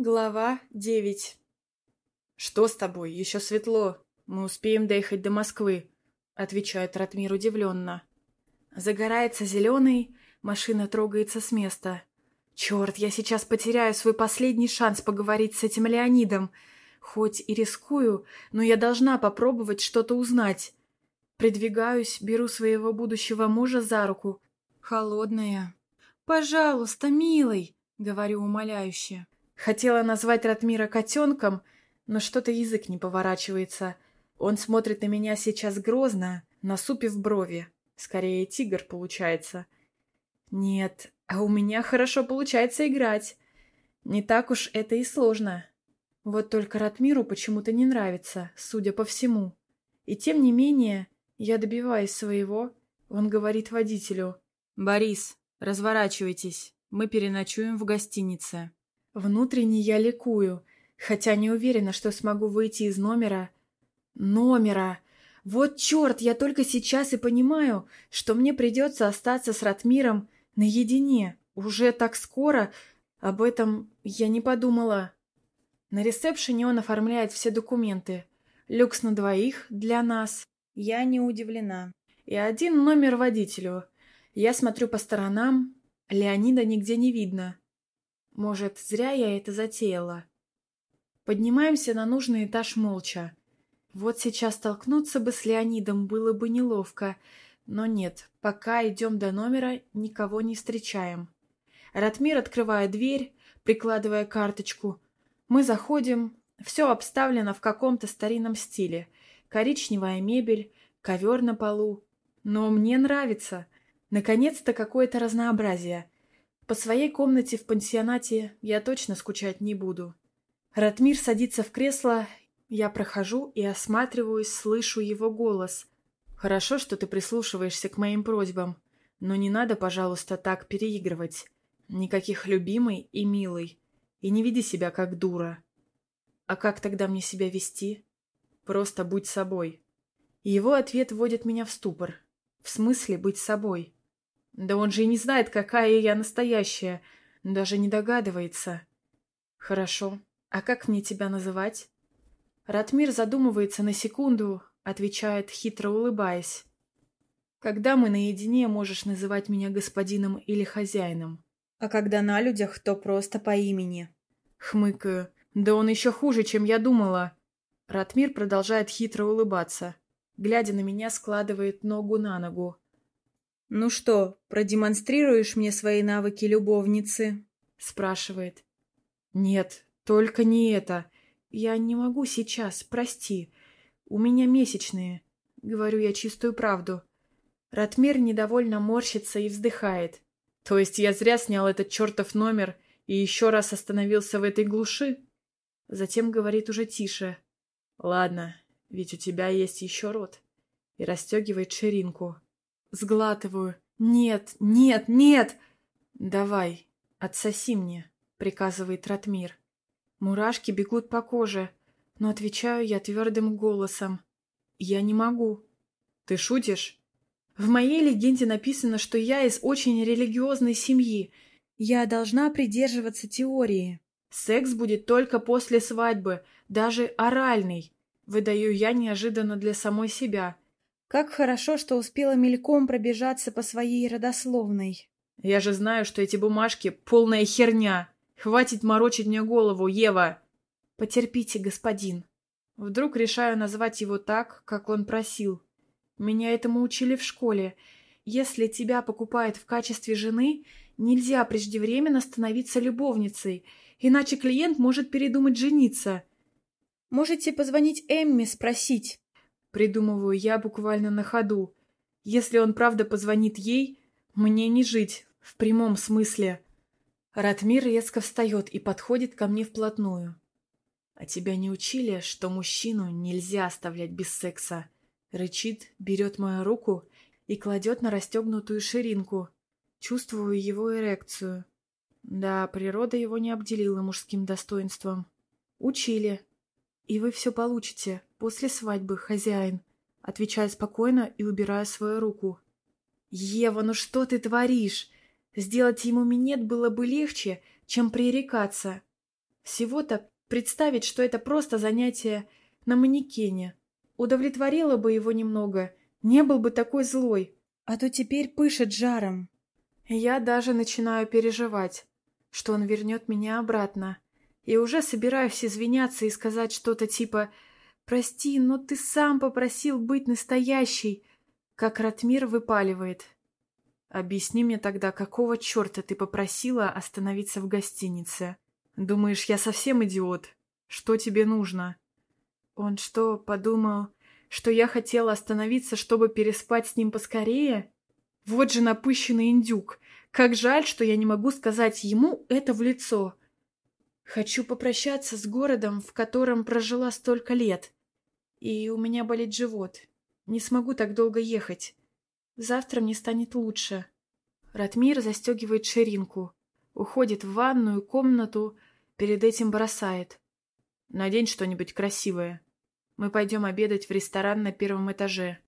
Глава девять «Что с тобой? Еще светло. Мы успеем доехать до Москвы», — отвечает Ратмир удивленно. Загорается зеленый, машина трогается с места. «Черт, я сейчас потеряю свой последний шанс поговорить с этим Леонидом. Хоть и рискую, но я должна попробовать что-то узнать. Придвигаюсь, беру своего будущего мужа за руку. Холодная. «Пожалуйста, милый», — говорю умоляюще. Хотела назвать Ратмира котенком, но что-то язык не поворачивается. Он смотрит на меня сейчас грозно, насупив брови. Скорее, тигр получается. Нет, а у меня хорошо получается играть. Не так уж это и сложно. Вот только Ратмиру почему-то не нравится, судя по всему. И тем не менее, я добиваюсь своего. Он говорит водителю. «Борис, разворачивайтесь, мы переночуем в гостинице». Внутренне я ликую, хотя не уверена, что смогу выйти из номера. Номера! Вот черт, я только сейчас и понимаю, что мне придется остаться с Ратмиром наедине. Уже так скоро об этом я не подумала. На ресепшене он оформляет все документы. Люкс на двоих для нас. Я не удивлена. И один номер водителю. Я смотрю по сторонам. Леонида нигде не видно. Может, зря я это затеяла. Поднимаемся на нужный этаж молча. Вот сейчас столкнуться бы с Леонидом было бы неловко, но нет, пока идем до номера, никого не встречаем. Ратмир открывает дверь, прикладывая карточку. Мы заходим, все обставлено в каком-то старинном стиле. Коричневая мебель, ковер на полу. Но мне нравится. Наконец-то какое-то разнообразие. По своей комнате в пансионате я точно скучать не буду. Ратмир садится в кресло, я прохожу и осматриваюсь, слышу его голос. «Хорошо, что ты прислушиваешься к моим просьбам, но не надо, пожалуйста, так переигрывать. Никаких любимый и милый. И не веди себя как дура. А как тогда мне себя вести? Просто будь собой». Его ответ вводит меня в ступор. В смысле быть собой? Да он же и не знает, какая я настоящая. Даже не догадывается. Хорошо. А как мне тебя называть? Ратмир задумывается на секунду, отвечает, хитро улыбаясь. Когда мы наедине, можешь называть меня господином или хозяином. А когда на людях, то просто по имени. Хмыкаю. Да он еще хуже, чем я думала. Ратмир продолжает хитро улыбаться. Глядя на меня, складывает ногу на ногу. «Ну что, продемонстрируешь мне свои навыки любовницы?» — спрашивает. «Нет, только не это. Я не могу сейчас, прости. У меня месячные. Говорю я чистую правду». Ратмир недовольно морщится и вздыхает. «То есть я зря снял этот чертов номер и еще раз остановился в этой глуши?» Затем говорит уже тише. «Ладно, ведь у тебя есть еще рот». И расстегивает ширинку. Сглатываю. «Нет, нет, нет!» «Давай, отсоси мне», — приказывает Ратмир. Мурашки бегут по коже, но отвечаю я твердым голосом. «Я не могу». «Ты шутишь?» «В моей легенде написано, что я из очень религиозной семьи. Я должна придерживаться теории. Секс будет только после свадьбы, даже оральный», — выдаю я неожиданно для самой себя. Как хорошо, что успела мельком пробежаться по своей родословной. Я же знаю, что эти бумажки — полная херня. Хватит морочить мне голову, Ева. Потерпите, господин. Вдруг решаю назвать его так, как он просил. Меня этому учили в школе. Если тебя покупают в качестве жены, нельзя преждевременно становиться любовницей, иначе клиент может передумать жениться. Можете позвонить Эмме спросить. Придумываю я буквально на ходу. Если он правда позвонит ей, мне не жить, в прямом смысле. Ратмир резко встает и подходит ко мне вплотную. «А тебя не учили, что мужчину нельзя оставлять без секса?» Рычит, берет мою руку и кладет на расстегнутую ширинку. Чувствую его эрекцию. Да, природа его не обделила мужским достоинством. Учили. И вы все получите. После свадьбы, хозяин. Отвечаю спокойно и убираю свою руку. Ева, ну что ты творишь? Сделать ему минет было бы легче, чем пререкаться. Всего-то представить, что это просто занятие на манекене. Удовлетворило бы его немного, не был бы такой злой, а то теперь пышет жаром. Я даже начинаю переживать, что он вернет меня обратно. И уже собираюсь извиняться и сказать что-то типа «Прости, но ты сам попросил быть настоящей», как Ратмир выпаливает. «Объясни мне тогда, какого черта ты попросила остановиться в гостинице? Думаешь, я совсем идиот? Что тебе нужно?» Он что, подумал, что я хотела остановиться, чтобы переспать с ним поскорее? Вот же напыщенный индюк. Как жаль, что я не могу сказать ему это в лицо. Хочу попрощаться с городом, в котором прожила столько лет. И у меня болит живот. Не смогу так долго ехать. Завтра мне станет лучше. Ратмир застегивает ширинку, уходит в ванную комнату, перед этим бросает. Надень что-нибудь красивое. Мы пойдем обедать в ресторан на первом этаже.